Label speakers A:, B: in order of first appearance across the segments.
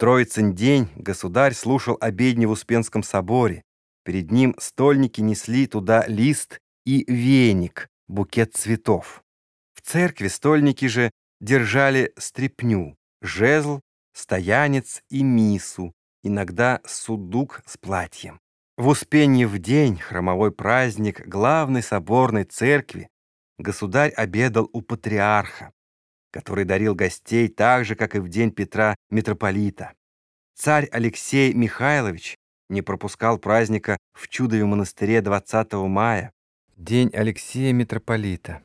A: Троицын день государь слушал обедни в Успенском соборе. Перед ним стольники несли туда лист и веник, букет цветов. В церкви стольники же держали стрепню, жезл, стоянец и мису, иногда судук с платьем. В Успенье в день, хромовой праздник главной соборной церкви, государь обедал у патриарха, который дарил гостей так же, как и в день Петра митрополита. Царь Алексей Михайлович не пропускал праздника в Чудове монастыре 20 мая, день Алексея митрополита.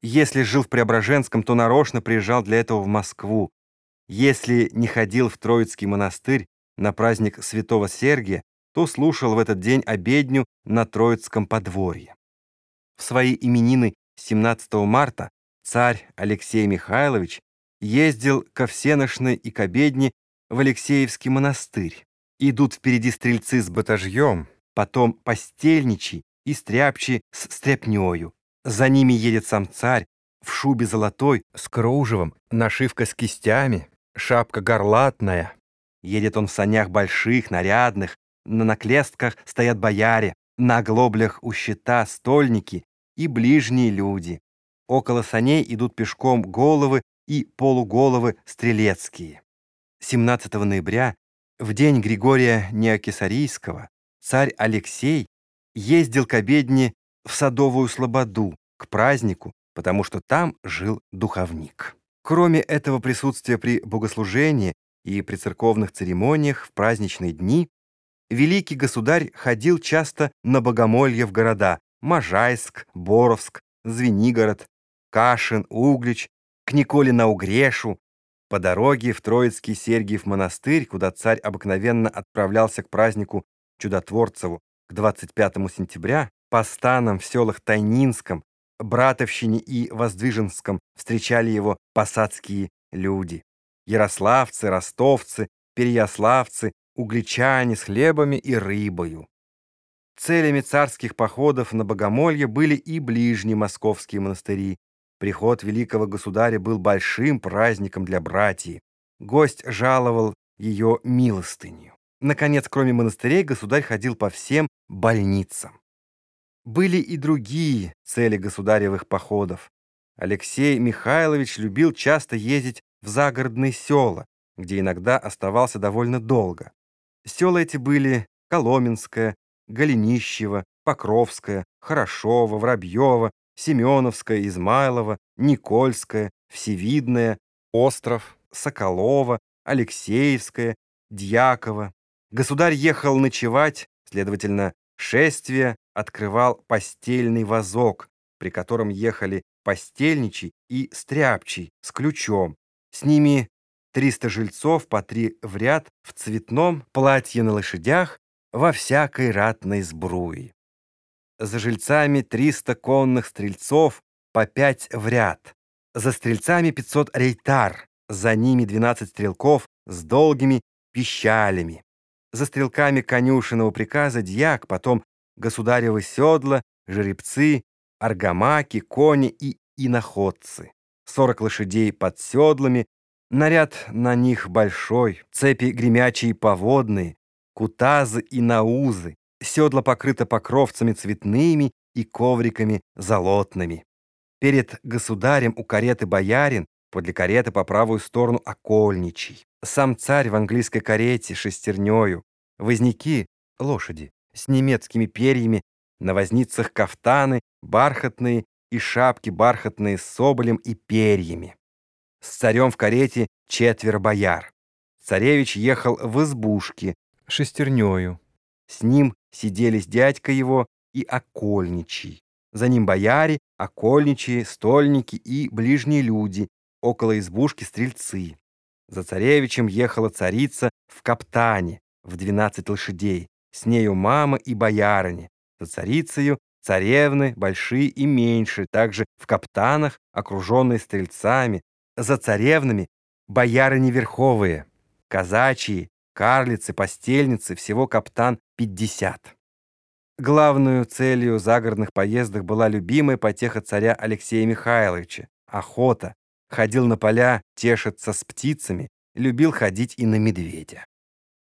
A: Если жил в Преображенском, то нарочно приезжал для этого в Москву. Если не ходил в Троицкий монастырь на праздник святого Сергия, то слушал в этот день обедню на Троицком подворье. В свои именины 17 марта царь Алексей Михайлович ездил ко всеношной и к обедне в Алексеевский монастырь. Идут впереди стрельцы с батажьем, потом постельничий и стряпчи с стряпнёю. За ними едет сам царь в шубе золотой с кружевом, нашивка с кистями, шапка горлатная. Едет он в санях больших, нарядных, на наклестках стоят бояре, на оглоблях у щита стольники и ближние люди. Около саней идут пешком головы и полуголовы стрелецкие. 17 ноября, в день Григория Неокесарийского, царь Алексей ездил к обедне в Садовую Слободу, к празднику, потому что там жил духовник. Кроме этого присутствия при богослужении и при церковных церемониях в праздничные дни, великий государь ходил часто на богомолье в города Можайск, Боровск, Звенигород, Кашин, Углич, к Николе на Угрешу, по дороге в Троицкий Сергиев монастырь, куда царь обыкновенно отправлялся к празднику Чудотворцеву к 25 сентября, по станам в селах Тайнинском, Братовщине и Воздвиженском встречали его посадские люди. Ярославцы, ростовцы, переяславцы, угличане с хлебами и рыбою. Целями царских походов на Богомолье были и ближние московские монастыри. Приход великого государя был большим праздником для братьев. Гость жаловал ее милостынью. Наконец, кроме монастырей, государь ходил по всем больницам. Были и другие цели государевых походов. Алексей Михайлович любил часто ездить в загородные села, где иногда оставался довольно долго. Села эти были Коломенское, Голенищево, Покровское, Хорошово, Воробьево, Семеновское, Измайлово, Никольское, Всевидное, Остров, Соколово, Алексеевское, Дьяково. Государь ехал ночевать, следовательно, шествие открывал постельный вазок, при котором ехали постельничий и стряпчий с ключом. С ними 300 жильцов по три в ряд в цветном платье на лошадях во всякой ратной сбруи. За жильцами 300 конных стрельцов по пять в ряд. За стрельцами 500 рейтар, за ними 12 стрелков с долгими пищалями. За стрелками конюшенного приказа дьяк, потом государевы седла, жеребцы, аргамаки, кони и иноходцы. 40 лошадей под седлами, Наряд на них большой, цепи гремячие поводные, кутазы и наузы, седла покрыто покровцами цветными и ковриками золотными. Перед государем у кареты боярин, подле кареты по правую сторону окольничий. Сам царь в английской карете шестернёю, возняки, лошади, с немецкими перьями, на возницах кафтаны, бархатные и шапки бархатные с соболем и перьями. С царем в карете четверо бояр. Царевич ехал в избушке шестернёю. С ним сиделись дядька его и окольничий. За ним бояре, окольничие, стольники и ближние люди, около избушки стрельцы. За царевичем ехала царица в каптане, в двенадцать лошадей, с нею мама и боярыни, за царицею царевны, большие и меньшие, также в каптанах, окруженные стрельцами, за царевнами боярыни верховые, казачьи, карлицы, постельницы, всего каптан 50. Главную целью загородных поездок была любимая потеха царя Алексея Михайловича — охота. Ходил на поля тешиться с птицами, любил ходить и на медведя.